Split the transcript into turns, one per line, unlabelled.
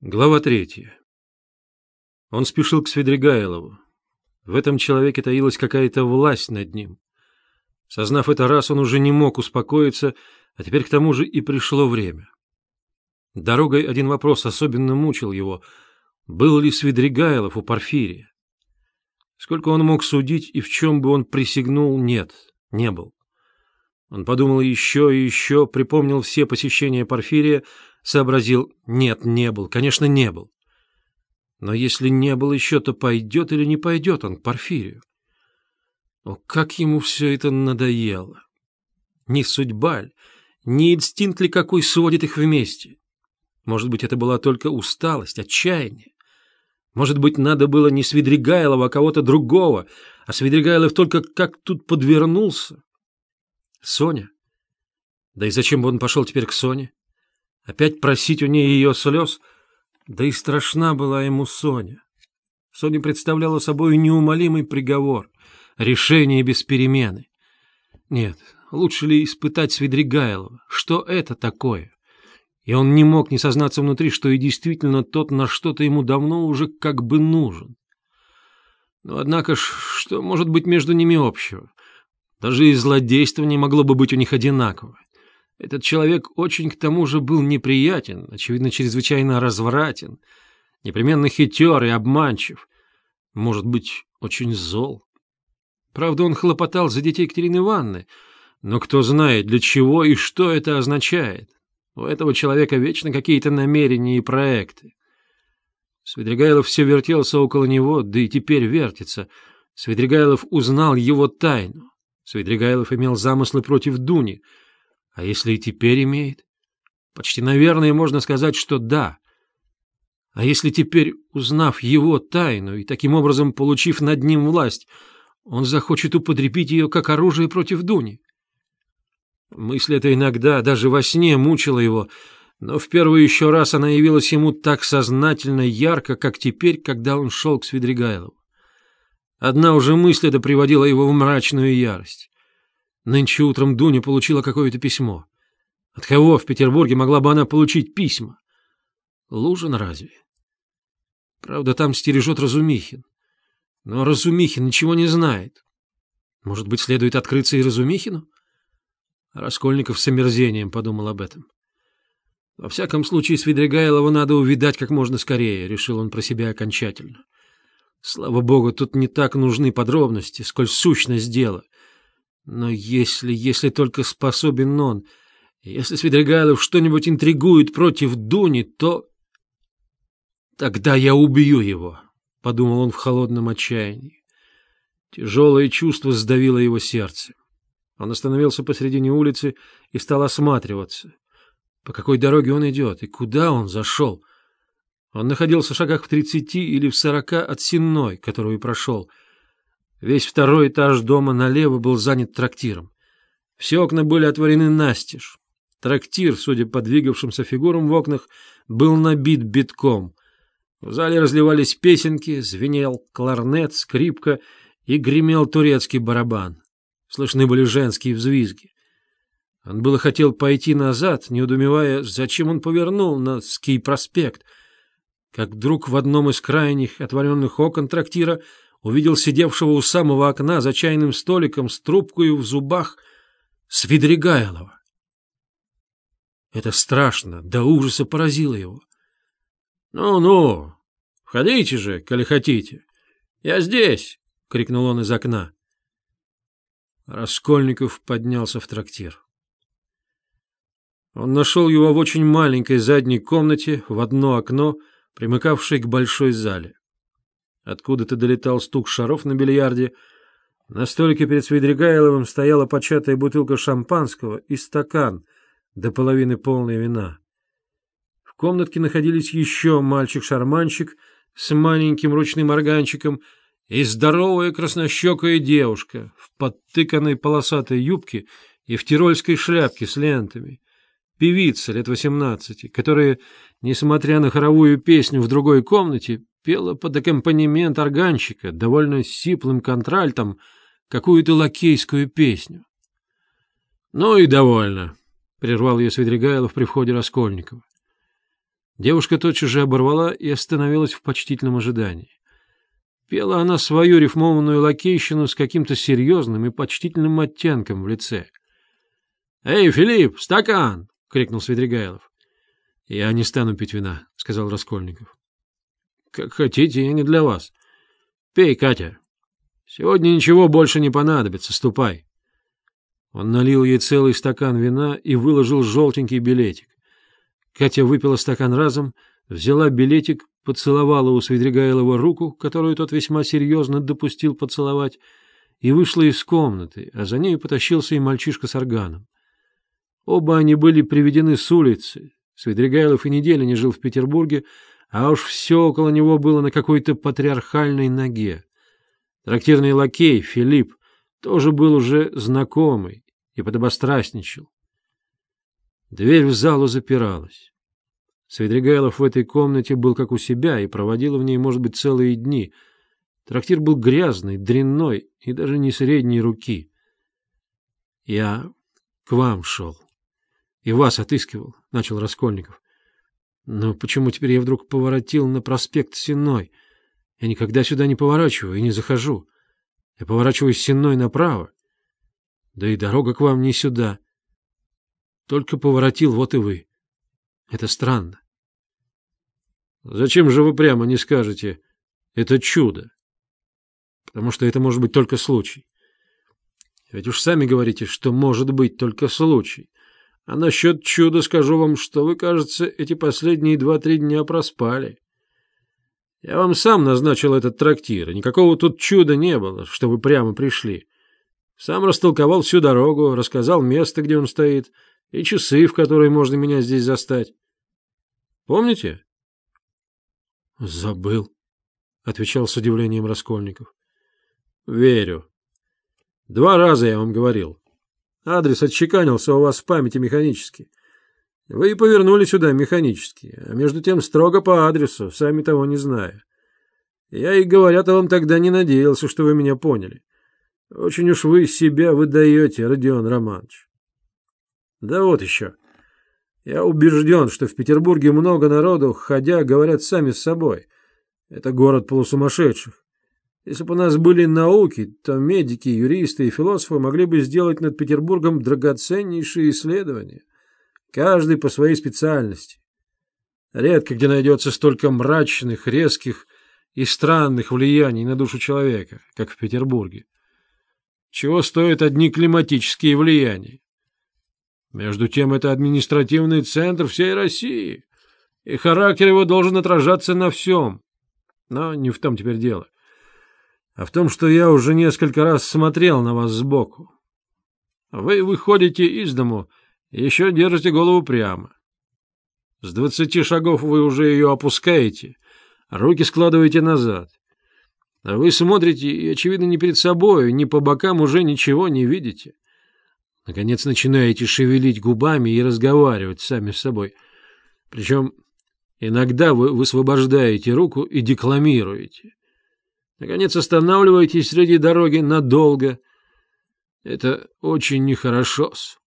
Глава третья. Он спешил к Свидригайлову. В этом человеке таилась какая-то власть над ним. Сознав это раз, он уже не мог успокоиться, а теперь к тому же и пришло время. Дорогой один вопрос особенно мучил его. Был ли Свидригайлов у Порфирия? Сколько он мог судить и в чем бы он присягнул, нет, не был. Он подумал еще и еще, припомнил все посещения Порфирия, сообразил, нет, не был, конечно, не был. Но если не был еще, то пойдет или не пойдет он к Порфирию? О, как ему все это надоело! Ни судьба ли, ни инстинкт ли какой сводит их вместе? Может быть, это была только усталость, отчаяние? Может быть, надо было не Свидригайлова, а кого-то другого, а Свидригайлов только как тут подвернулся? Соня? Да и зачем бы он пошел теперь к Соне? Опять просить у ней ее слез? Да и страшна была ему Соня. Соня представляла собой неумолимый приговор, решение без перемены. Нет, лучше ли испытать Свидригайлова? Что это такое? И он не мог не сознаться внутри, что и действительно тот на что-то ему давно уже как бы нужен. Но однако ж, что может быть между ними общего? Даже и злодейство не могло бы быть у них одинаково. Этот человек очень к тому же был неприятен, очевидно, чрезвычайно развратен, непременно хитер и обманчив, может быть, очень зол. Правда, он хлопотал за детей Екатерины Ивановны, но кто знает, для чего и что это означает. У этого человека вечно какие-то намерения и проекты. Свидригайлов все вертелся около него, да и теперь вертится. Свидригайлов узнал его тайну. Свидригайлов имел замыслы против Дуни — а если и теперь имеет? Почти, наверное, можно сказать, что да. А если теперь, узнав его тайну и таким образом получив над ним власть, он захочет употребить ее как оружие против Дуни? Мысль эта иногда даже во сне мучила его, но в первый еще раз она явилась ему так сознательно ярко, как теперь, когда он шел к Свидригайлову. Одна уже мысль эта приводила его в мрачную ярость. Нынче утром Дуня получила какое-то письмо. От кого в Петербурге могла бы она получить письма? Лужин разве? Правда, там стережет Разумихин. Но Разумихин ничего не знает. Может быть, следует открыться и Разумихину? Раскольников с омерзением подумал об этом. Во всяком случае, Свидригайлова надо увидать как можно скорее, решил он про себя окончательно. Слава богу, тут не так нужны подробности, сколь сущность дела — но если, если только способен он, если Свидригайлов что-нибудь интригует против Дуни, то... Тогда я убью его, — подумал он в холодном отчаянии. Тяжелое чувство сдавило его сердце. Он остановился посредине улицы и стал осматриваться. По какой дороге он идет и куда он зашел? Он находился в шагах в тридцати или в сорока от Сенной, которую прошел — Весь второй этаж дома налево был занят трактиром. Все окна были отворены настежь. Трактир, судя по двигавшимся фигурам в окнах, был набит битком. В зале разливались песенки, звенел кларнет, скрипка и гремел турецкий барабан. Слышны были женские взвизги. Он было хотел пойти назад, не удумевая, зачем он повернул на Ский проспект, как вдруг в одном из крайних отворенных окон трактира увидел сидевшего у самого окна за чайным столиком с трубкой в зубах Свидригайлова. Это страшно, до ужаса поразило его. «Ну — Ну-ну, входите же, коли хотите. Я здесь! — крикнул он из окна. Раскольников поднялся в трактир. Он нашел его в очень маленькой задней комнате в одно окно, примыкавшей к большой зале. Откуда-то долетал стук шаров на бильярде. На столике перед Свидригайловым стояла початая бутылка шампанского и стакан, до половины полная вина. В комнатке находились еще мальчик-шарманщик с маленьким ручным органчиком и здоровая краснощекая девушка в подтыканной полосатой юбке и в тирольской шляпке с лентами. Певица лет восемнадцати, которая, несмотря на хоровую песню в другой комнате, пела под аккомпанемент органчика, довольно сиплым контральтом, какую-то лакейскую песню. — Ну и довольно, — прервал ее Свидригайлов при входе Раскольникова. Девушка тотчас же оборвала и остановилась в почтительном ожидании. Пела она свою рифмованную лакейщину с каким-то серьезным и почтительным оттенком в лице. — Эй, Филипп, стакан! — крикнул Свидригайлов. — Я не стану пить вина, — сказал Раскольников. — Как хотите, я не для вас. Пей, Катя. Сегодня ничего больше не понадобится, ступай. Он налил ей целый стакан вина и выложил желтенький билетик. Катя выпила стакан разом, взяла билетик, поцеловала у Свидригайлова руку, которую тот весьма серьезно допустил поцеловать, и вышла из комнаты, а за ней потащился и мальчишка с органом. Оба они были приведены с улицы. Свидригайлов и неделю не жил в Петербурге, а уж все около него было на какой-то патриархальной ноге. Трактирный лакей Филипп тоже был уже знакомый и подобострастничал. Дверь в залу запиралась. Свидригайлов в этой комнате был как у себя и проводил в ней, может быть, целые дни. Трактир был грязный, дрянной и даже не средней руки. Я к вам шел. И вас отыскивал, — начал Раскольников. Но почему теперь я вдруг поворотил на проспект Сенной? Я никогда сюда не поворачиваю и не захожу. Я поворачиваю с Сенной направо. Да и дорога к вам не сюда. Только поворотил, вот и вы. Это странно. Зачем же вы прямо не скажете «это чудо»? Потому что это может быть только случай. Ведь уж сами говорите, что может быть только случай. А насчет чуда скажу вам, что вы, кажется, эти последние два-три дня проспали. Я вам сам назначил этот трактир, и никакого тут чуда не было, что вы прямо пришли. Сам растолковал всю дорогу, рассказал место, где он стоит, и часы, в которые можно меня здесь застать. Помните? — Забыл, — отвечал с удивлением Раскольников. — Верю. Два раза я вам говорил. Адрес отчеканился у вас в памяти механически. Вы и повернули сюда механически, а между тем строго по адресу, сами того не зная. Я и говорят вам тогда не надеялся, что вы меня поняли. Очень уж вы себя выдаете, Родион Романович. Да вот еще. Я убежден, что в Петербурге много народу, ходя, говорят сами с собой. Это город полусумасшедших. Если бы у нас были науки, то медики, юристы и философы могли бы сделать над Петербургом драгоценнейшие исследования. Каждый по своей специальности. Редко где найдется столько мрачных, резких и странных влияний на душу человека, как в Петербурге. Чего стоят одни климатические влияния? Между тем, это административный центр всей России, и характер его должен отражаться на всем. Но не в том теперь дело а в том, что я уже несколько раз смотрел на вас сбоку. Вы выходите из дому и еще держите голову прямо. С двадцати шагов вы уже ее опускаете, руки складываете назад. А вы смотрите и, очевидно, не перед собой, ни по бокам уже ничего не видите. Наконец начинаете шевелить губами и разговаривать сами с собой. Причем иногда вы высвобождаете руку и декламируете. Наконец останавливаетесь среди дороги надолго. Это очень нехорошо -с.